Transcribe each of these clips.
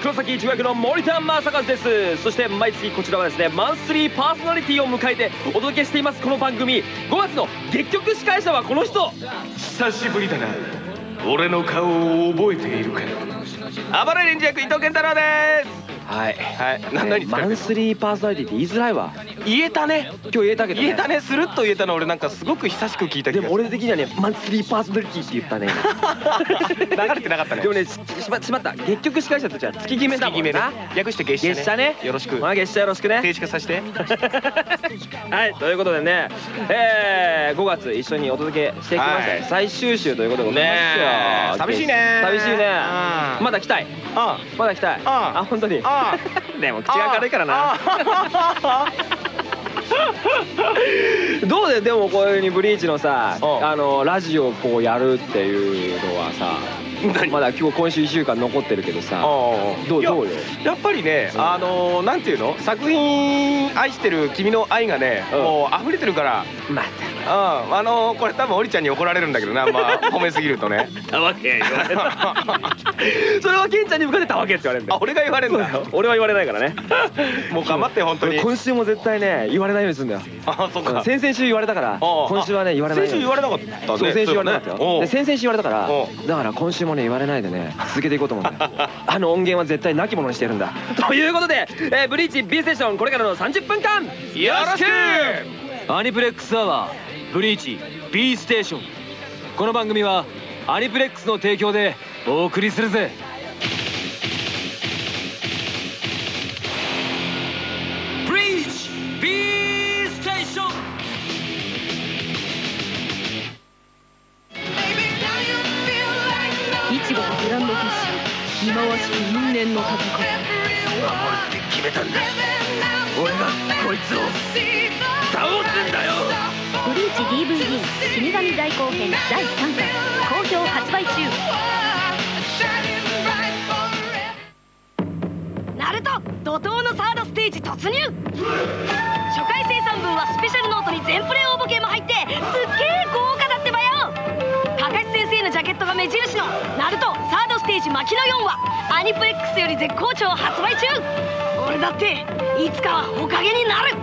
黒崎一護役の森田正和です。そして毎月こちらはですねマンスリーパーソナリティを迎えてお届けしていますこの番組。5月の月局司会者はこの人。久しぶりだな。俺の顔を覚えているかあばらいレンジ役伊藤健太郎ですはい。はい。な何マンスリーパーソナリティって言いづらいわ。言えたね。今日言えたけど、ね、言えたね。スルッと言えたの俺なんかすごく久しく聞いた気がでも俺的にはねマンスリーパーソナリティって言ったね。流れてなかったね。でもねししましまった。月局司会者たちは月決めだもんな月決めね略して月謝ね。月謝ね。よろしく。まあ月謝よろしくね。停止化させて。はいということでね。えー、5月一緒にお届けしてきましたよ、はい。最終週ということでございますよ、ねえ。寂しいね寂しいねうん。まだ来たい。あまだ来たい。ああ本当に。あ でも口が軽いからな。あ どうででもこういうふうにブリーチのさうん。あのラジオをこうやるっていうのはさ。何まだ今日今週1週間残ってるけどさ。どうどうよ？やっぱりねあのーなんていうの？作品愛してる君の愛がねうん。もう溢れてるから。まうん。あのーこれ多分おりちゃんに怒られるんだけどな。まあ 褒めすぎるとね。たわけ それはケンちゃんに向かってたわけって言われるんだ俺が言われるんだ。俺は言われないからね。もう頑張って本当に。今週も絶対ね言われないようにするんだよ。あそっか。先々週言われたから。あ今週はね言われない先週言われなかった先週言われなかったよ。で先先々週言われたから。う。だから今週もね言われないでね続けていこうと思うんだよ。あの音源は絶対なきものにしてるんだ。ということで、えーブリーチ B ステーションこれからの30分間よろしく！アニプレックスアワーブリーチ B ステーション。この番組はアニプレックスの提供でお送りするぜチゴとグランドフィッシュ忌まわしき因縁の戦い決めたんだ俺がこいつを倒すんだよブリーチ DVD 死神大後編第3巻好評発売中。ナルト怒涛のサードステージ突入。初回生産分はスペシャルノートに全プレ応募券も入ってすっげえ豪華だってばよ。かかし先生のジャケットが目印のナルトージ牧野4話アニプレックスより絶好調発売中。俺だっていつかはおかげになる。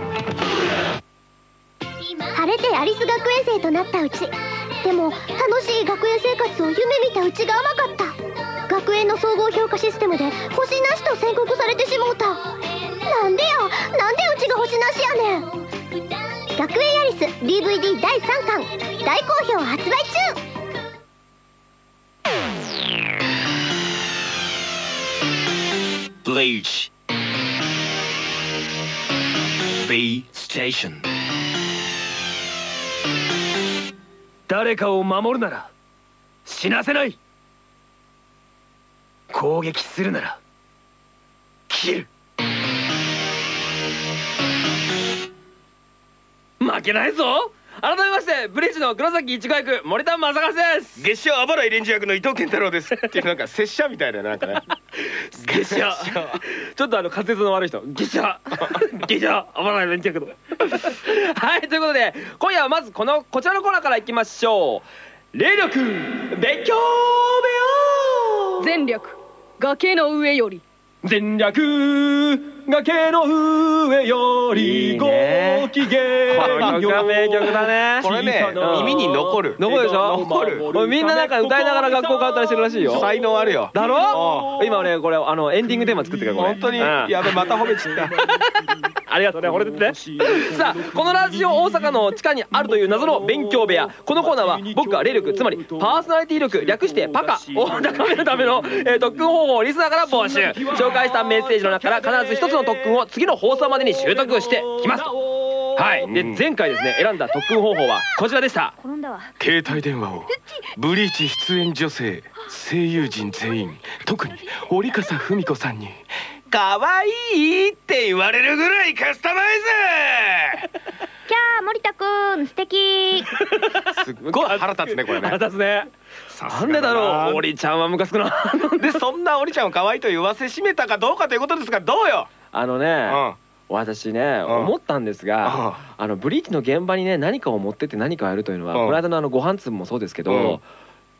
晴れてアリス学園生となったうち。でも楽しい学園生活を夢見たうちが甘かった。学園の総合評価システムで星なしと宣告されてしもうた。なんでや？なんでうちが星なしやねん。学園アリス DVD 第3巻。Nation. 誰かを守るなら死なせない。攻撃するなら切る。負けないぞ。改めましてブリーチの黒崎一護役森田正和です。月謝あばらいレンジ役の伊藤健太郎です。っていうなんか拙者みたいななんかね。月謝ちょっとあの滑舌の悪い人月謝月謝あばらない連着の。はいということで今夜はまずこのこちらのコーナーからいきましょう。霊力勉強部屋。全力崖の上より全略崖の上よりご機嫌この曲は名曲だね。これね耳に残る。残るでしょ？残る。みんななんか歌いながら学校通ったりしてるらしいよ。才能あるよ。だろ？今ねこれあのエンディングテーマ作ってるからこれ。本当にうんやべまた褒めちったありがとうね、これでね。さあ、このラジオ大阪の地下にあるという謎の勉強部屋。このコーナーは、僕が霊力、つまりパーソナリティ力、略してパカを高めるための、えー特訓方法をリスナーから募集。紹介したメッセージの中から必ず一つの特訓を次の放送までに習得してきますと。はい。で、前回ですね、選んだ特訓方法はこちらでした。携帯電話をブリーチ出演女性声優陣全員特に折笠文子さんに可愛いって言われるぐらいカスタマイズ。キゃー森田くん素敵。すっごい腹立つねこれね。腹立つね。な。んでだろう？なおりちゃんはムカつくなで そんなおりちゃんを可愛いと言わせしめたかどうかということですがどうよ？あのね、うん。私ね、うん。思ったんですが、あのブリーチの現場にね何かを持ってって何かをやるというのは、うん。この間のあのご飯粒もそうですけど、うん。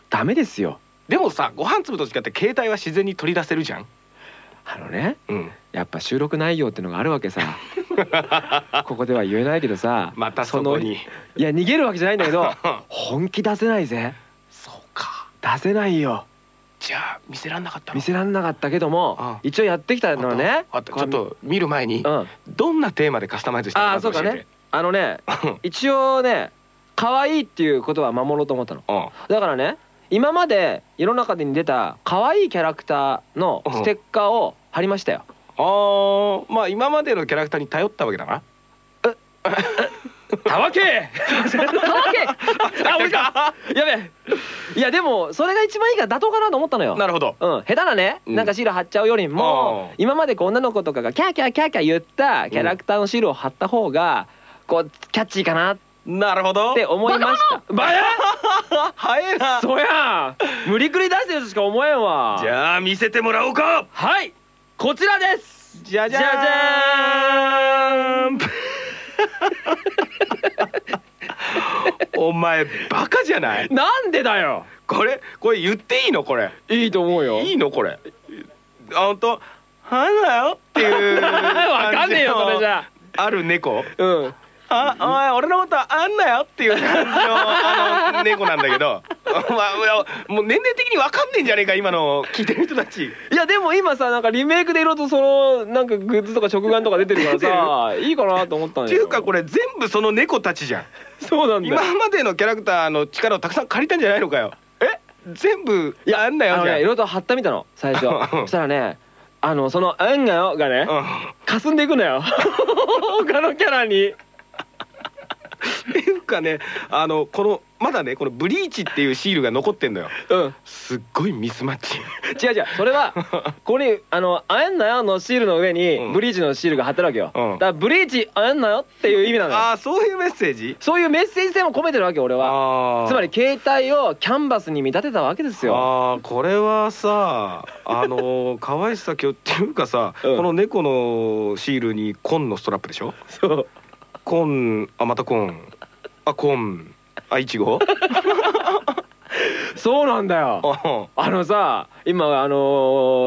ダメですよ。でもさご飯粒と違って携帯は自然に取り出せるじゃんあのねうん。やっぱ収録内容ってのがあるわけさ。ここでは言えないけどさまたそこに。いや逃げるわけじゃないんだけど 本気出せないぜ。そうか。出せないよ。じゃあ見せらんなかったの？見せらんなかったけどもあ一応やってきたのはねちょっと見る前にうん。あどんなテーマでカスタマイズしたあーそうかね。あのねうん。一応ね可愛いっていうことは守ろうと思ったの。うん。だからね今まで世の中でに出た可愛いキャラクターのステッカーを貼りましたよ。あーまあ今までのキャラクターに頼ったわけだな。たわけ！たわけ？あ俺かやべえ。いやでもそれが一番いいから妥当かなと思ったのよ。なるほど。うん、下手なね、うん。なんかシール貼っちゃうよりも今までこう女の子とかがキャーキャーキャーキャー言ったキャラクターのシールを貼った方がこうキャッチーかなっなるほど。て思いました。バヤ早いな。そうやん。無理くり出してるとしか思えんわ。じゃあ見せてもらおうか。はい。こちらです。じゃじゃじゃじゃーん。お前バカじゃない？なんでだよ。これこれ言っていいのこれ？いいと思うよ。いいのこれ？あ本当はだよっていう わかんねえよそれじゃ。ある猫？うんあ、お前俺のことあんなよっていう感じの あの猫なんだけど、まあ、もう年齢的にわかんねえんじゃねえか今の聞いてる人たち。いやでも今さなんかリメイクでいろいろとそのなんかグッズとか食玩とか出てるからさ いいかなと思ったんよっていうかこれ全部その猫たちじゃん。そうなんだよ。今までのキャラクターの力をたくさん借りたんじゃないのかよ。え？全部あんなよいろいろと貼ったみたの最初。そしたらねあのその「あんがよ」がね霞んでいくのよ。他のキャラに っていうかねあのこのまだねこのブリーチっていうシールが残ってんのよ。うん。すっごいミスマッチ。違う違う。それは ここにあの「あんなよ」のシールの上にうん。ブリーチのシールが貼ってるわけよ、うん。だからブリーチあんなよっていう意味なのよ。ああそういうメッセージ？そういうメッセージ性も込めてるわけ俺は。つまり携帯をキャンバスに見立てたわけですよ。ああこれはさあの可愛さ今日っていうかさ、うん。この猫のシールに紺のストラップでしょ？そう紺あまた紺あ紺あいちごそうなんだよ。ああのさ今あの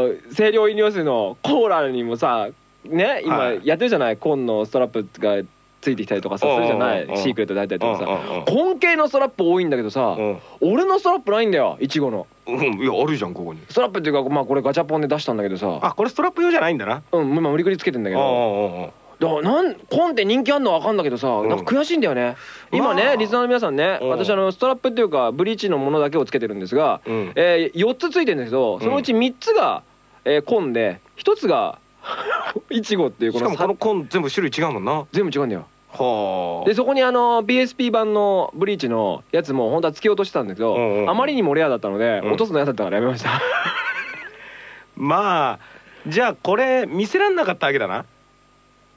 ー清涼飲料水のコーラにもさね今はい。やってるじゃない？紺のストラップがついてきたりとかさするじゃない？シークレット大体とかさ。う紺系のストラップ多いんだけどさ俺のストラップないんだよいちごの。うん。いやあるじゃんここに。ストラップっていうかまあこれガチャポンで出したんだけどさ。あこれストラップ用じゃないんだな。うん今無理くりつけてんだけど。あだなん紺って人気あんのわかんだけどさん。なんか悔しいんだよね。今ねまあ。リスナーの皆さんねうん。私あのストラップっていうかブリーチのものだけをつけてるんですがうん。えー、4つついてるんですけどそのうち3つが、えー、紺で1つがいちごっていうこのさしかもこの紺全部種類違うもんな。全部違うんだよ。はでそこにあの PSP 版のブリーチのやつも本当は突き落としてたんだけど、あまりにもレアだったので、うん。落とすの嫌だったからやめました。まあじゃあこれ見せらんなかったわけだな。っ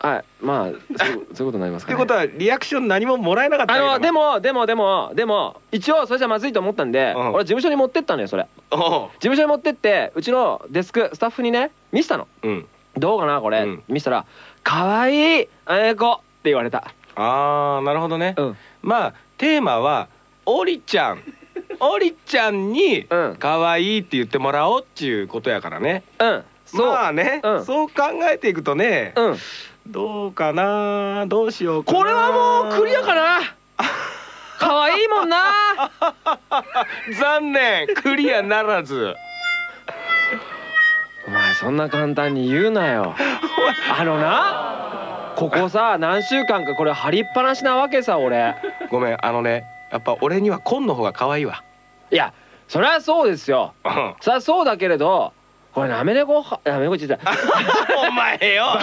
はい。まあそうそういうことになりますかね。てことはリアクション何ももらえなかったあのでもでもでもでも一応それじゃまずいと思ったんで、うん。俺事務所に持ってったのよそれ。おう。事務所に持ってってうちのデスクスタッフにね見せたの。うん。どうかなこれ、うん。見せたら「かわいいあやこ」って言われた。ああなるほどね、うん。まあテーマはオリちゃん。オリちゃんにうん。可愛いって言ってもらおうっていうことやからね。うん。そう、まあね、うん。そう考えていくとね、うんどうかな？どうしようかな？これはもうクリアかな？可愛いもんな。残念。クリアならず。お前そんな簡単に言うなよ。あのなここさ何週間かこれ貼りっぱなしなわけさ俺。ごめんあのねやっぱ俺には紺の方が可愛いわ。いやそりゃそうですよ。うん。そりゃそうだけれどこれなめ猫はなめ猫って言ってた。お前よ。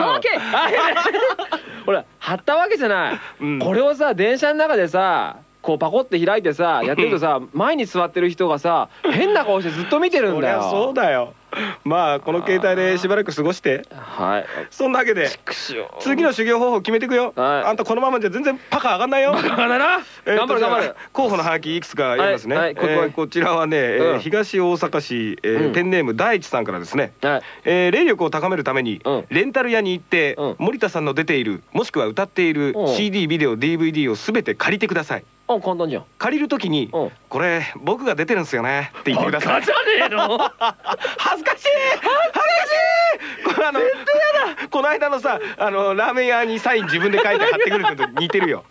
ほら貼ったわけじゃない、うん。これをさ電車の中でさこうパコって開いてさやってるとさ 前に座ってる人がさ変な顔してずっと見てるんだよ。そうだよ まあこの携帯でしばらく過ごしてはい。そんなわけで次の修行方法決めていくよ、はい。あんたこのままじゃ全然パカ上がんないよ。頑張るなえ頑張る頑張る。候補のハガキいくつか読みますね、はいはいここえーこちらはね、えーうん。東大阪市、えーうん。ペンネーム大地さんからですね、はい。えー霊力を高めるために、うん。レンタル屋に行って、うん。森田さんの出ているもしくは歌っているうん。CD ビデオ DVD を全て借りてくださいあ簡単じゃん。借りる時にうん「これ僕が出てるんですよね」って言ってください。恥ずかしい。恥ずかしい。これあのこの間のさあのラーメン屋にサイン自分で書いて貼ってくるのと似てるよ。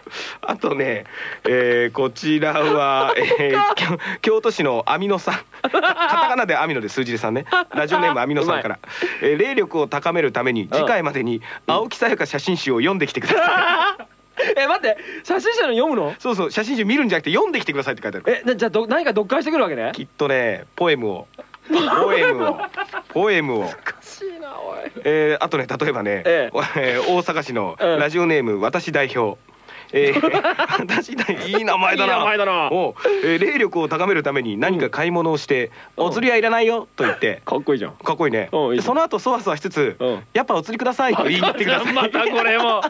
あとね、えーこちらは、えー京京都市のアミノさん。カタカナでアミノで数字でさんね。ラジオネームアミノさんから、えー霊力を高めるために次回までに青木さやか写真集を読んできてくださいえ待って写真集の読むの？そうそう写真集見るんじゃなくて読んできてくださいって書いてある。えなじゃあど何か読解してくるわけね？きっとねポエムを。ポエムを。ポエムを。しいなおい。えー、あとね例えばね、ええ。ー大阪市のうん。ラジオネーム私代表。えー、私代いい名前だな。いい名前だな。おう。えー霊力を高めるために何か買い物をして「うん。お釣りはいらないよ」と言って。かっこいいじゃん。かっこいいね。その後そわそわしつつうん「やっぱお釣りください」と言ってください。またこれも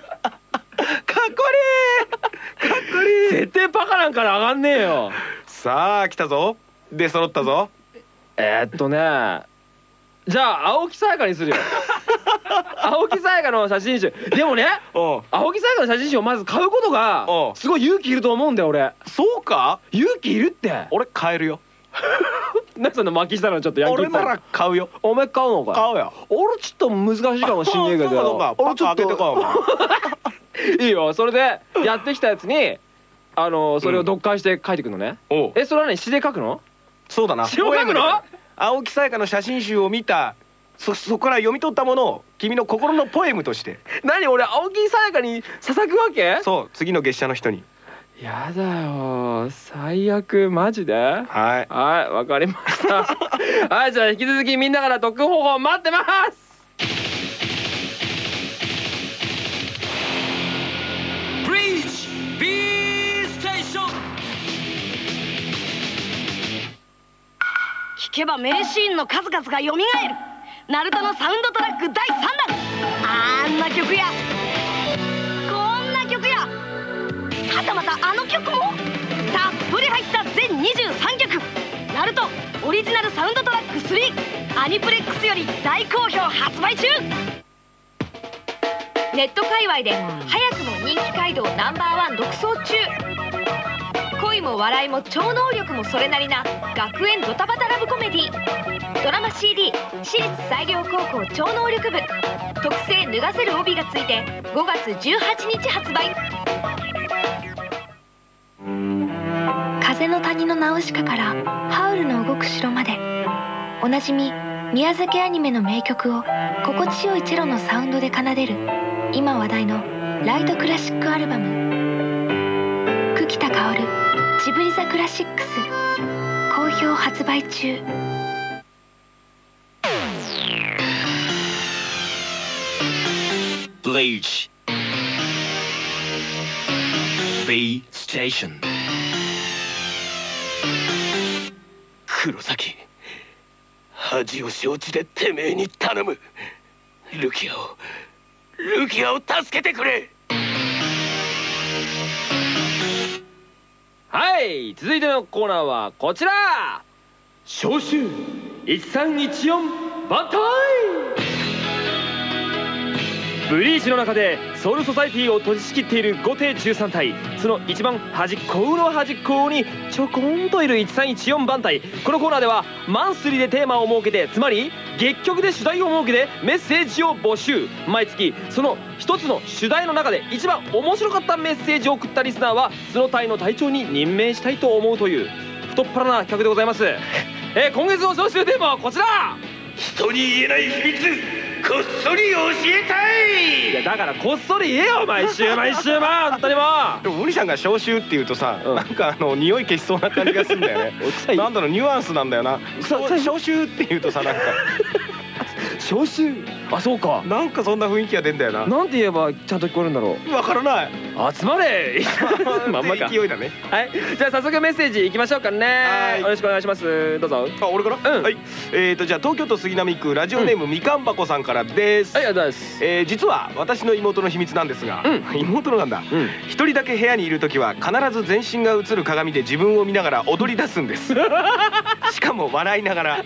いい。かっこいい。絶対バカなんから上がんねえよ。さあ来たぞ。で揃ったぞ。えーっとね。じゃあ青木さやかにするよ。青木さやかの写真集。でもね青木さやかの写真集をまず買うことがすごい勇気いると思うんだよ俺。そうか？勇気いるって。俺買えるよ。何その巻きしたのちょっとヤンキー俺なら買うよ。お前買うのか買うよ。俺ちょっと難しいかもしんねえけどかパッと開けてこいお前 いいよそれでやってきたやつにあのそれを読解して書いてくのね、おう。えそれはね詩で書くの？そうだな。詩を書くの？青木さやかの写真集を見た。そそこから読み取ったものを君の心のポエムとして。何？俺青木さやかに捧ぐわけ？そう次の月謝の人に。やだよ。最悪マジで？はい。はいわかりました。はいじゃあ引き続きみんなから読方法待ってますけば名シーンの数々が蘇る。ナルトのサウンドトラック第3弾。あんな曲や。こんな曲や。はたまたあの曲も。たっぷり入った全23曲。ナルトオリジナルサウンドトラック3アニプレックスより大好評発売中。ネット界隈で早くも人気街道ナンバーワン独走中。恋も笑いも超能力もそれなりな学園ドタバタラブコメディ。ドラマ CD 私立西陵高校超能力部。特製脱がせる帯がついて5月18日発売。風の谷のナウシカからハウルの動く城まで。おなじみ宮崎アニメの名曲を心地よいチェロのサウンドで奏でる今話題のライトクラシックアルバム。ジブリザクラシックス。好評発売中。ブリーチ B ステーション黒崎。恥を承知でてめえに頼む。ルキアを。ルキアを助けてくれ。はい続いてのコーナーはこちら。召集1314番隊ブリーチの中でソウルソサイティを閉じ仕切っている5艇13体。その一番端っこの端っこにちょこんといる1314番隊。このコーナーではマンスリーでテーマを設けてつまり月曲で主題を設けてメッセージを募集。毎月その一つの主題の中で一番面白かったメッセージを送ったリスナーはその隊の隊長に任命したいと思うという太っ腹な企画でございます。えー今月の招集テーマはこちら。人に言えない秘密。こっそり教えたい。やだからこっそり言えよ毎週毎週まあ本当にもう。でも森さんが消臭っていうとさ、うん。なんかあの匂い消しそうな感じがするんだよね。なんだろうニュアンスなんだよな。消臭っていうとさなんか招集あそうか。なんかそんな雰囲気が出んだよな。なんて言えばちゃんと聞こえるんだろう？わからない。集まれ。まんまか。勢いだね。はい。じゃあ早速メッセージいきましょうかね。はい。よろしくお願いします。どうぞ。はいあ俺から？うん。はい。えーとじゃあ東京都杉並区ラジオネームみかん箱さんからです。ありがとうございます。えー実は私の妹の秘密なんですが、う妹のなんだ？うん。一人だけ部屋にいる時は必ず全身が映る鏡で自分を見ながら踊り出すんです。しかも笑いながら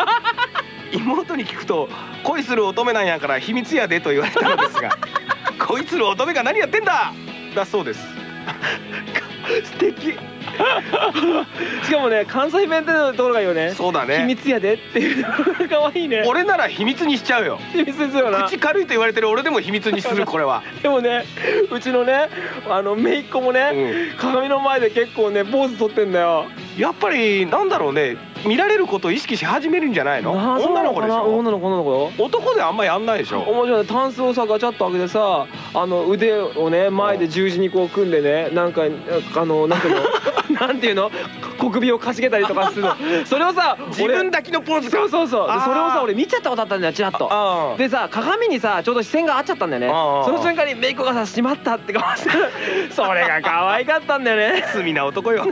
妹に聞くと「恋する乙女なんやから秘密やで」と言われたのですが「恋する乙女が何やってんだ!」だそうです。素敵。しかもね関西弁ってのところがいいよね。そうだね。秘密やでっていう可愛いね。俺なら秘密にしちゃうよ。秘密ですよな。口軽いと言われてる俺でも秘密にする これは、でもねうちのねあの姪っ子もね、うん。鏡の前で結構ねポーズ取ってんだよ。やっぱりなんだろうね見られることを意識し始めるんじゃないの？女の子でしょ？女の子女の子よ。男であんまやんないでしょ？面白い。タンスをさガチャッと開けてさあの腕をね前で十字にこう組んでねなんかあのなんていうの？なんていうの？小首をかしげたりとかするの。それをさ自分抱きのポーズか？そうそうそう。それをさ俺見ちゃったことあったんだよチラッと。あでさ鏡にさちょうど視線が合っちゃったんだよね。その瞬間にメイクがさ「しまった」って顔してそれが可愛かったんだよね。罪な男よ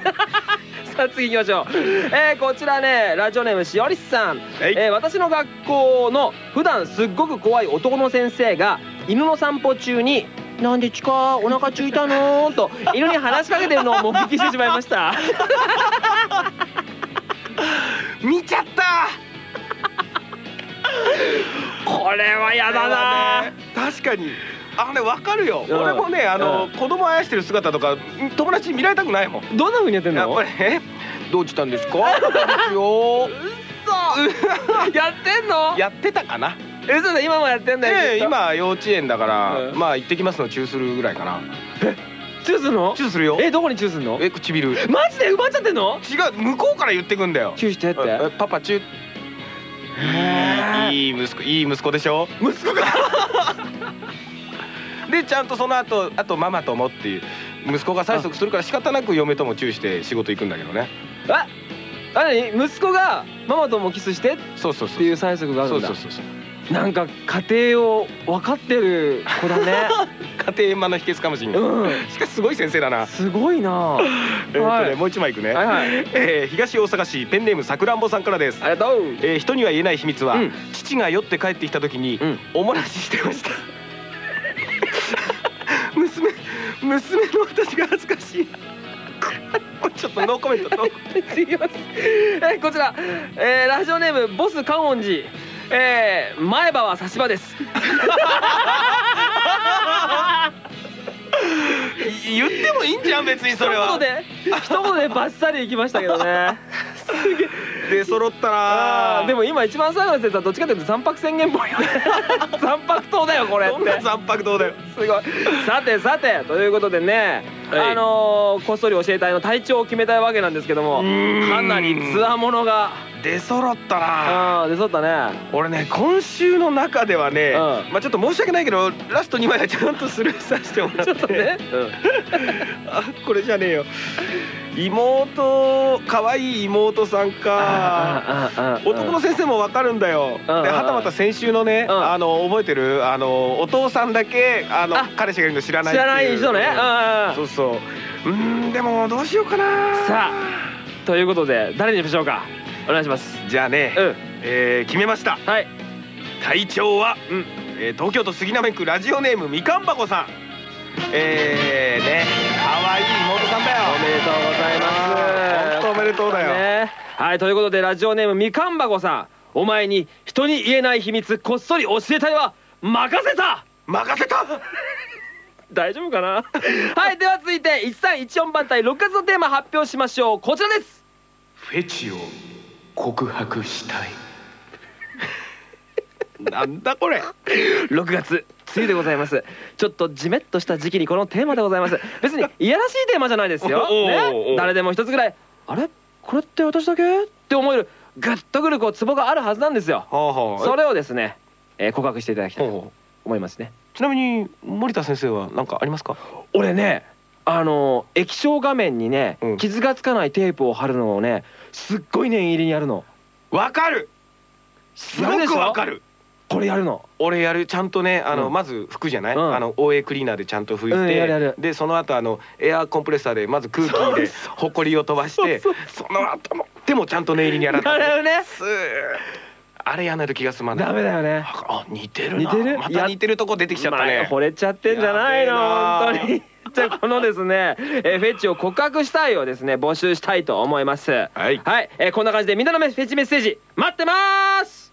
次行きましょう、えー、こちらねラジオネームしおりさん、はい。えー私の学校の普段すっごく怖い男の先生が犬の散歩中に「なんでちかお腹空いたの?」と犬に話しかけてるのを目撃してしまいました。見ちゃった。これはやだな。確かにあれわかるよ、うん。俺もねあの、う子供愛してる姿とか友達に見られたくないもん。どんな風にやってんの？やっぱりえ？どうしたんですか？よ やってんの？やってたかな？え嘘だ今もやってんだよ今幼稚園だから、うん。まあ行ってきますのチューするぐらいかな。チューすんの？チューするよ。えどこにチューすんの？え唇。違うマジで奪っちゃってんの？向こうから言ってくんだよ。チューしてって。えパパチュー。いい息子いい息子でしょ？息子がで ちゃんとその後あとママともっていう息子が催促するから仕方なく嫁ともチューして仕事行くんだけどね。ああ何息子がママともキスして？っそうそうそう。ていう催促があるんだ。そうそうそうそう。なんか家庭を分かってる子だね。家庭円満の秘訣かもしれない、うん。しかしすごい先生だな。すごいな。えーとね、はい。もう一枚いくね、はいはい。えー東大阪市ペンネームさくらんぼさんからです。ありがとう。えー人には言えない秘密は、うん。父が酔って帰ってきた時に、うん。おもらししてました娘娘の私が恥ずかしいちょっとノーコメント。ノーコメン次いきますえーこちら、えーラジオネームボス観音寺えー前歯は差し歯です。ト 言ってもいいんじゃん別にそれは。一言で一言でバッサリいきましたけどねで揃ったな。でも今一番最後のやつはどっちかというと残白宣言っぽいよ。ね残白党だよこれって。どんな残白堂だよ。すごい。さてさてということでね、はい。あのーこっそり教えたいの体調を決めたいわけなんですけどもかなりつわものが。出揃ったな。出そうったね。俺ね今週の中ではね、うん。まあちょっと申し訳ないけどラスト2枚はちゃんとスルーさせてもらって。ちょっとね、あこれじゃねえよ妹可愛い妹さんか。男の先生もわかるんだよ。ではたまた先週のねうん。あの覚えてる？あのお父さんだけあのあ彼氏がいるの知らない知らない人ね。そうそう。うーんでもどうしようかな。さということで誰にしましょうか？お願いします。じゃあね、うん。えー決めました。はい。隊長は、うん。えー東京都杉並区ラジオネームみかんばこさん。えー、ね可愛い妹さんだよ。おめでとうございます。本当おめでとうだよ、ね。はいということでラジオネームみかんばこさん。お前に人に言えない秘密こっそり教えたいわ。任せた。任せた。大丈夫かな？はいでは続いて1314番隊6月のテーマ発表しましょう。こちらです。フェチを告白したい。なんだこれ。6月梅雨でございます。ちょっとジメッとした時期にこのテーマでございます。別にいやらしいテーマじゃないですよ、ね、誰でも一つぐらいあれ？これって私だけ？って思えるグッとくるこうツボがあるはずなんですよ。はあはそれをですね、えー告白していただきたいと思いますね。うちなみに森田先生は何かありますか？俺ねあの液晶画面にね、うん。傷がつかないテープを貼るのをねすっごい念入りにやるの。わかる。すごくわかるこれやるの？俺やる。ちゃんとねあの、うん。まず拭くじゃない、うん。あの OA クリーナーでちゃんと拭いて、うんやるやる。でその後あのエアーコンプレッサーでまず空気でほこりを飛ばしてその後のでもちゃんと念入りに洗ってやるね。すー。あれやらないと気が済まない。ダメだよね。あ似てるな。似てる？また似てるとこ出てきちゃったまねあ惚れちゃってんじゃないの？やべえな。本当に。じゃあこのですね、えーフェチを告白したいをですね募集したいと思います。はい。はい、えーこんな感じでみんなのフェチメッセージ待ってます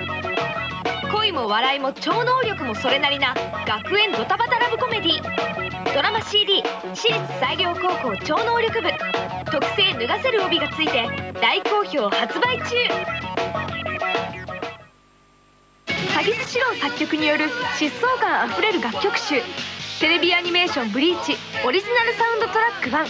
笑いも超能力もそれなりな学園ドタバタラブコメディ。ドラマ CD 私立彩陵高校超能力部。特製脱がせる帯がついて大好評発売中。鷺巣詩郎作曲による疾走感あふれる楽曲集。テレビアニメーション「ブリーチ」オリジナルサウンドトラック1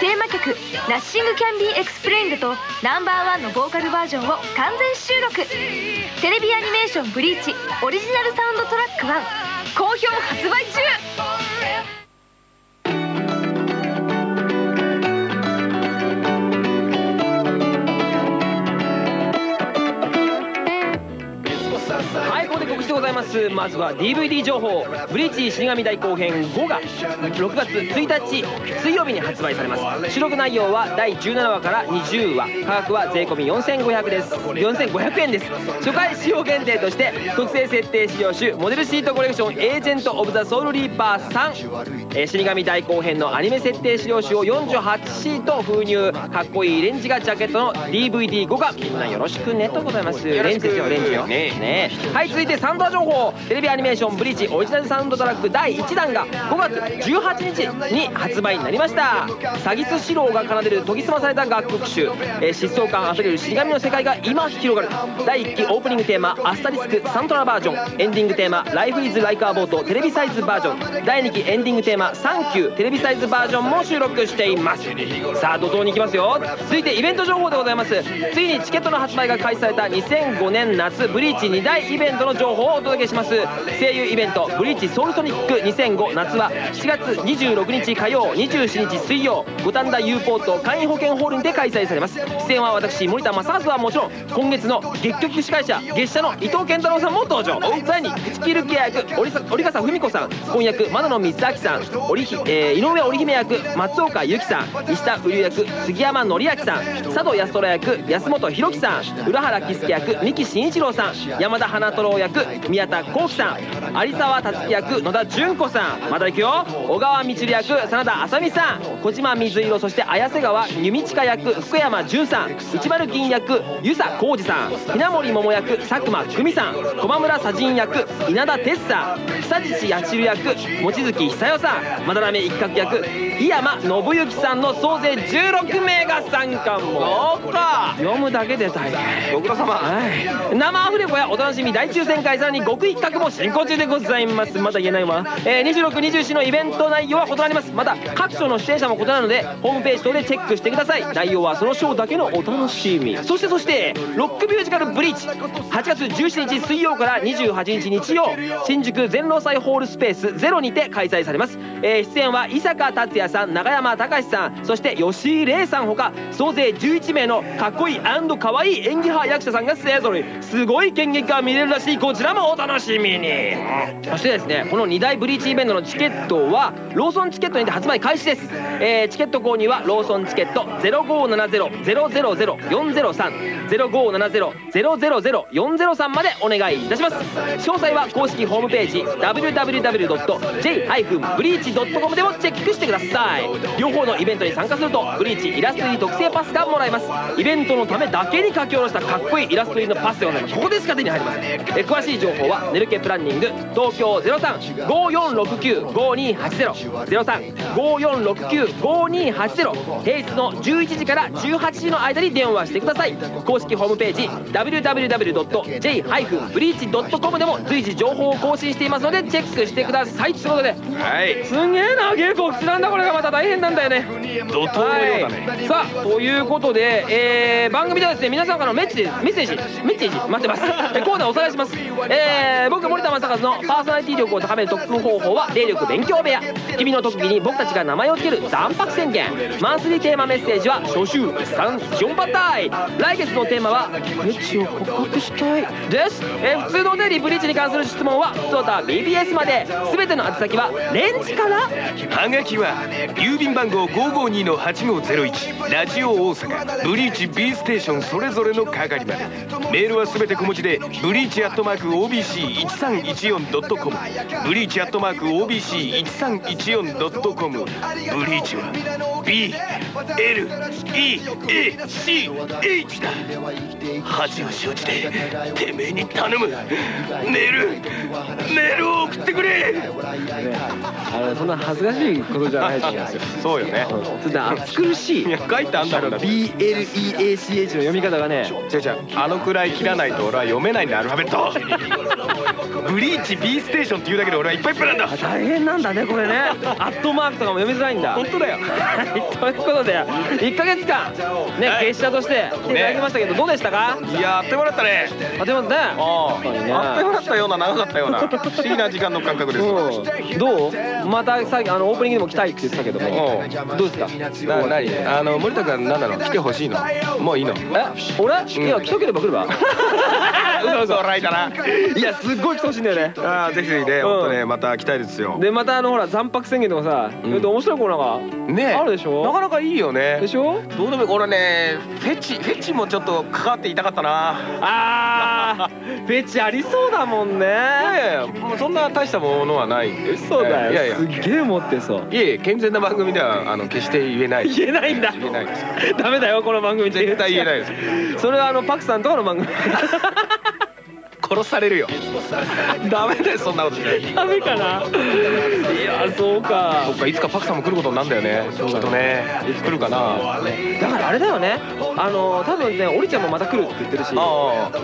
テーマ曲「Nothing Can Be Explained」とナンバーワンのボーカルバージョンを完全収録。テレビアニメーション「ブリーチ」オリジナルサウンドトラック1好評発売中ます。まずは DVD 情報「ブリーチ死神大後編5」が6月1日水曜日に発売されます。収録内容は第17話から20話。価格は税込4500です。4500円です。初回使用限定として特製設定資料集モデルシートコレクションエージェント・オブ・ザ・ソウル・リーパー3、えー死神大後編のアニメ設定資料集を48シート封入。かっこいいレンジがジャケットの DVD5 がみんなよろしくね。とございます。レンジですよレンジよ。ねねはい続いてサウンド情報テレビアニメーション「ブリーチ」オリジナルサウンドトラック第1弾が5月18日に発売になりました。詐欺師四郎が奏でる研ぎ澄まされた楽曲集、えー疾走感あふれる死神の世界が今広がる。第1期オープニングテーマ「アスタリスクサントラバージョン」エンディングテーマ「ライフイズライカーボートテレビサイズバージョン」第2期エンディングテーマ「サンキューテレビサイズバージョン」も収録しています。さあ怒涛に行きますよ。続いてイベント情報でございます。ついにチケットの発売が開始された2005年夏ブリーチ2大イベントの情報をお届けします。声優イベント「ブリーチソウルソニック2005夏」は7月26日火曜27日水曜五反田 U ポート簡易保険ホールにて開催されます。出演は私森田正和はもちろん今月の月局司会者月謝の伊藤健太郎さんも登場。さらに口切るケア役折さ折笠文子さん婚約真野光明さん織、えー井上織姫役松岡由紀さん石田瓜生役杉山紀明さん佐渡安虎役安本博樹さん浦原喜助役三木真一郎さん山田花太郎役宮田幸喜さん有沢達樹役野田純子さん。また行くよ。小川みちる役真田あさみさん。小島水色そして綾瀬川弓近役福山潤さん。一丸銀役遊佐浩二さん。雛森桃役佐久間久美さん。駒村左陣役稲田哲さん。久地八千役望月久代さん。斑目一角役井山信之さんの総勢16名が参加もうか読むだけで大変。ご苦労様。はい。生アフレコやお楽しみ大抽選会さらに極一角も進行中でございます。まだ言えないわ、えー、2624のイベント内容は異なります。また各賞の出演者も異なるのでホームページ等でチェックしてください。内容はその賞だけのお楽しみ。そしてそしてロックミュージカルブリーチ。8月17日水曜から28日日曜。新宿全労祭ホールスペースゼロにて開催されます、えー出演は伊坂達也さん永山隆さんそして吉井玲さんほか総勢11名のかっこいい可愛いい演技派役者さんが勢ぞろい。すごい剣劇が見れるらしい。こちらもお楽しみしみに。そしてですねこの2大ブリーチイベントのチケットはローソンチケットにて発売開始です、えーチケット購入はローソンチケット0570-000-403 0570-000-403までお願いいたします。詳細は公式ホームページ www.j-breach.com でもチェックしてください。両方のイベントに参加するとブリーチイラスト入り特製パスがもらえます。イベントのためだけに書き下ろしたかっこいいイラスト入りのパスでございます。ここでしか手に入りませんえ詳しい情報はネルケプランニング東京0354695280 0354695280平日の11時から18時の間に電話してください。公式ホームページ www.j-breach.com でも随時情報を更新していますのでチェックしてください。ということで。はい。すんげえな芸告知なんだこれがまた大変なんだよね。怒涛のね、はい、さあということで、えー、番組ではですね皆さんからのメッセージメッセージメッセージ待ってます。えコーナーおさらいします、えー、僕森田正和のパーソナリティ力を高める特訓方法は霊力勉強部屋。君の特技に僕たちが名前を付ける残白宣言。マンスリーテーマメッセージは初週34パタイ来月のテーマは「フェチを告白したい」です、えー、普通のねリブリーチに関する質問は普通た BBS まで。全ての宛先はレンジから。はがきは郵便番号552-8501ラジオ大阪。ブリーチ B ステーションそれぞれの係まで。メールはすべて小文字でブリーチアットマーク OBC OBC1314.com ブリーチアットマーク OBC1314.com ブリーチは BLEACH だ。恥を承知でてめえに頼む。メールメールを送ってくれ。あのそんな恥ずかしいことじゃないとすよ。そうよね。ちょっと暑苦しい。いや書いてあんだろうな。BLEACH の読み方がね。違う違う。あのくらい切らないと俺は読めないんだアルファベットブリーチ B ステーションっていうだけで俺はいっぱいいっぱいなんだ大変なんだねこれね。アットマークとかも読みづらいんだ。本当だよ。はいということで1ヶ月間ねはい。月謝として来ていただきましたけどどうでしたか？いやあっという間だったね。あでもね。あやっぱりね。あっという間だったような長かったような 不思議な時間の感覚です。うん。どう？またさあのオープニングでも来たいって言ってたけども。うん。どうですか？な何？あの森田君何なの？来てほしいの？もういいの？え俺？いや来とければ来るわ。嘘嘘笑いだな。いやすっごい来てほしいんだよね。ああぜひぜひね本当ねまた来たいですよ。でまたあのほら残白宣言とかさ、うん。えっと面白いコーナーがね。あるでしょ？なかなかいいよね。でしょ？どうでも俺ねフェチフェチもちょっと関わっていたかったな。あー フェチありそうだもんね。いやいやもうそんな大したものはない。んで嘘だよ、いやいや。すっげえ持ってそう。いえいえ健全な番組ではあの決して言えない言えないんだ。言えないです。ダメだよこの番組。絶対言えないです。それはあのパクさんとかの番組殺されるよ。ダメだよそんなこと。しないダメかな？いやそうか。そっかいつかパクさんも来ることになるんだよね。きっとねいつ来るかな。だからあれだよね。あの多分ねオリちゃんもまた来るって言ってるし。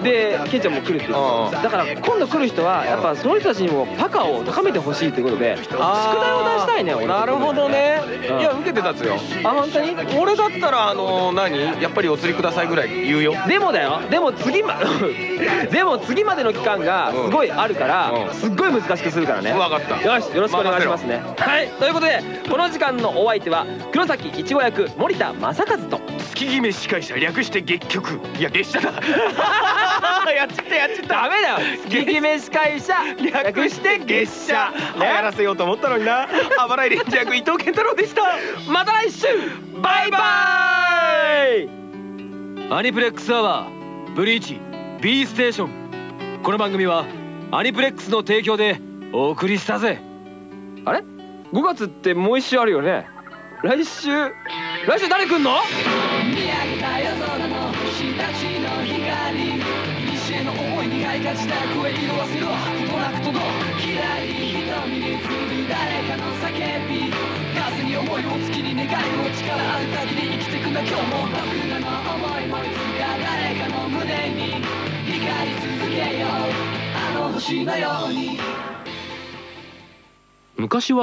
でケンちゃんも来るって言ってる。だから今度来る人はやっぱその人たちにもパカを高めてほしいということで宿題を出したいね俺なるほどね。うん。いや受けてたっすよ。あ本当に？俺だったらあの何？やっぱりお釣りくださいぐらい言うよ。でもだよ。でも次ま でも次までの期間がすごいあるから、うん。すっごい難しくするからね。分かった。よしよろしくお願いしますね。はいということでこの時間のお相手は黒崎いちご役森田正和と。月決め司会者略して月局。いや月謝だ。やっちゃったやっちゃった。ダメだよ。月決め司会者略して月謝。流行らせようと思ったのにな。あばらいレンジ役伊藤健太郎でした。また来週。バイバイ。アニプレックスアワーブリーチ B ステーションこの番組はアニプレックスの提供でお送りしたぜ。あれ？5月ってもう一週あるよね。来週？来週誰来んの？見上げた夜空の星たちの光西への思いにがいがちな声色あせろことなくとのきらり瞳に映る誰かの叫び。風に思いを月に願いを力ある限り生きてくんだ今日も僕らの思いもいつか誰かの胸に。光り続けよう。あの星のように。昔は